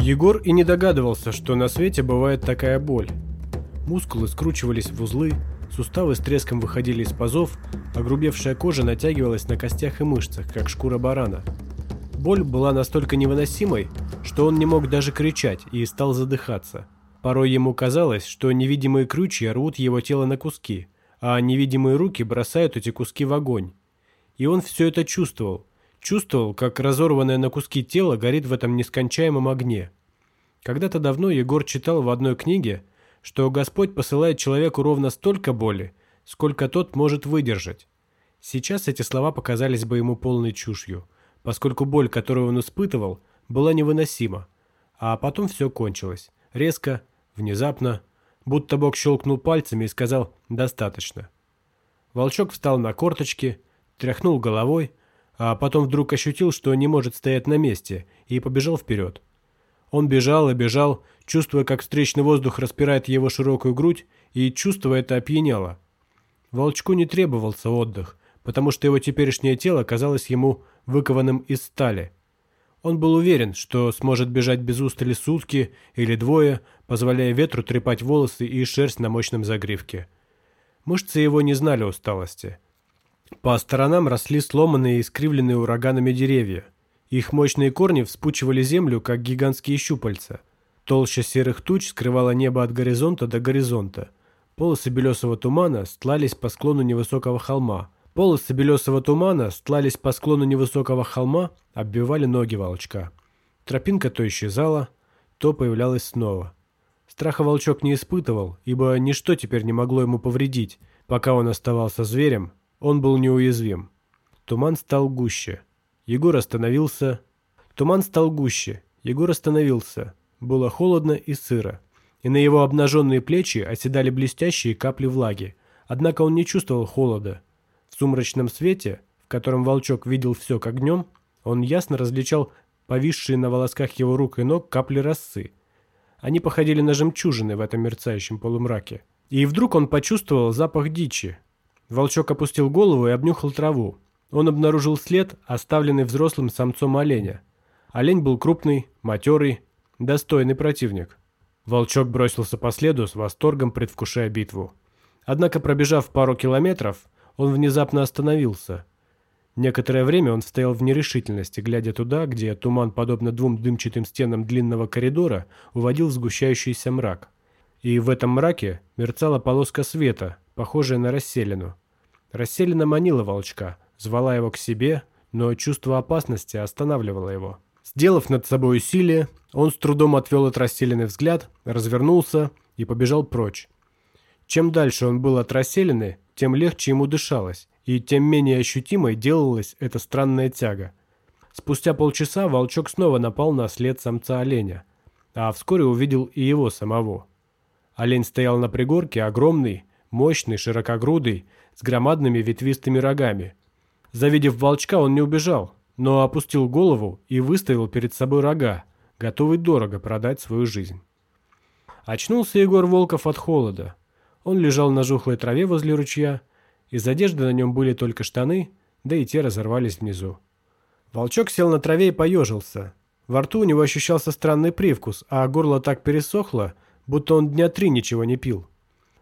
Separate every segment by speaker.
Speaker 1: Егор и не догадывался, что на свете бывает такая боль. Мускулы скручивались в узлы, суставы с треском выходили из пазов, а грубевшая кожа натягивалась на костях и мышцах, как шкура барана. Боль была настолько невыносимой, что он не мог даже кричать и стал задыхаться. Порой ему казалось, что невидимые крючья рвут его тело на куски, а невидимые руки бросают эти куски в огонь. И он все это чувствовал, Чувствовал, как разорванное на куски тело горит в этом нескончаемом огне. Когда-то давно Егор читал в одной книге, что Господь посылает человеку ровно столько боли, сколько тот может выдержать. Сейчас эти слова показались бы ему полной чушью, поскольку боль, которую он испытывал, была невыносима. А потом все кончилось. Резко, внезапно, будто Бог щелкнул пальцами и сказал «достаточно». Волчок встал на корточки, тряхнул головой, а потом вдруг ощутил, что не может стоять на месте, и побежал вперед. Он бежал и бежал, чувствуя, как встречный воздух распирает его широкую грудь, и чувство это опьяняло. Волчку не требовался отдых, потому что его теперешнее тело казалось ему выкованным из стали. Он был уверен, что сможет бежать без устали сутки или двое, позволяя ветру трепать волосы и шерсть на мощном загривке. Мышцы его не знали усталости – по сторонам росли сломанные и искривленные ураганами деревья. Их мощные корни вспучивали землю, как гигантские щупальца. Толща серых туч скрывала небо от горизонта до горизонта. Полосы белесого тумана стлались по склону невысокого холма. Полосы белесого тумана стлались по склону невысокого холма, оббивали ноги волчка. Тропинка то исчезала, то появлялась снова. Страха волчок не испытывал, ибо ничто теперь не могло ему повредить, пока он оставался зверем, он был неуязвим. Туман стал гуще. Егор остановился. Туман стал гуще. Егор остановился. Было холодно и сыро. И на его обнаженные плечи оседали блестящие капли влаги. Однако он не чувствовал холода. В сумрачном свете, в котором волчок видел все как днем, он ясно различал повисшие на волосках его рук и ног капли росы. Они походили на жемчужины в этом мерцающем полумраке. И вдруг он почувствовал запах дичи, Волчок опустил голову и обнюхал траву. Он обнаружил след, оставленный взрослым самцом оленя. Олень был крупный, матерый, достойный противник. Волчок бросился по следу с восторгом, предвкушая битву. Однако, пробежав пару километров, он внезапно остановился. Некоторое время он стоял в нерешительности, глядя туда, где туман, подобно двум дымчатым стенам длинного коридора, уводил в сгущающийся мрак. И в этом мраке мерцала полоска света, похожая на расселину. Расселена манила волчка, звала его к себе, но чувство опасности останавливало его. Сделав над собой усилие, он с трудом отвел от расселенный взгляд, развернулся и побежал прочь. Чем дальше он был от расселены, тем легче ему дышалось, и тем менее ощутимой делалась эта странная тяга. Спустя полчаса волчок снова напал на след самца оленя, а вскоре увидел и его самого. Олень стоял на пригорке, огромный, мощный, широкогрудый, с громадными ветвистыми рогами. Завидев волчка, он не убежал, но опустил голову и выставил перед собой рога, готовый дорого продать свою жизнь. Очнулся Егор Волков от холода. Он лежал на жухлой траве возле ручья, из одежды на нем были только штаны, да и те разорвались внизу. Волчок сел на траве и поежился. Во рту у него ощущался странный привкус, а горло так пересохло, будто он дня три ничего не пил.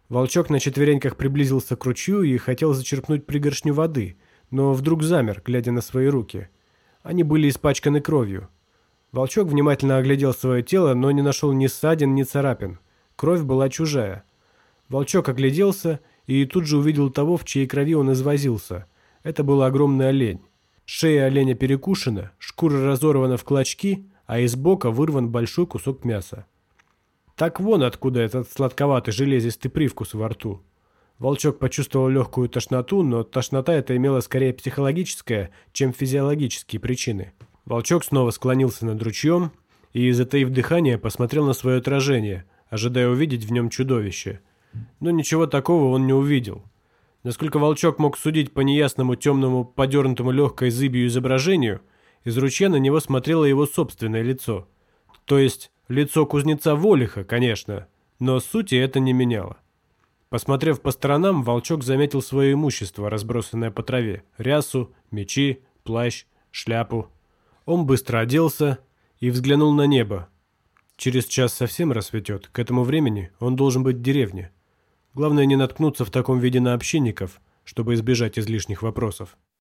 Speaker 1: Волчок на четвереньках приблизился к ручью и хотел зачерпнуть пригоршню воды, но вдруг замер, глядя на свои руки. Они были испачканы кровью. Волчок внимательно оглядел свое тело, но не нашел ни ссадин, ни царапин. Кровь была чужая. Волчок огляделся и тут же увидел того, в чьей крови он извозился. Это был огромный олень. Шея оленя перекушена, шкура разорвана в клочки, а из бока вырван большой кусок мяса. Так вон откуда этот сладковатый железистый привкус во рту. Волчок почувствовал легкую тошноту, но тошнота эта имела скорее психологическое, чем физиологические причины. Волчок снова склонился над ручьем и, затаив дыхание, посмотрел на свое отражение, ожидая увидеть в нем чудовище. Но ничего такого он не увидел. Насколько волчок мог судить по неясному темному, подернутому легкой зыбью изображению, из ручья на него смотрело его собственное лицо. То есть Лицо кузнеца Волиха, конечно, но сути это не меняло. Посмотрев по сторонам, волчок заметил свое имущество, разбросанное по траве. Рясу, мечи, плащ, шляпу. Он быстро оделся и взглянул на небо. Через час совсем рассветет, к этому времени он должен быть в деревне. Главное не наткнуться в таком виде на общинников, чтобы избежать излишних вопросов.